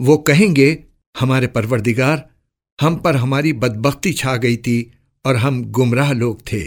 वो कहेंगे, हमारे परवरदिगार, हम पर हमारी बदबख्ती छा गई थी और हम गुमराह लोग थे।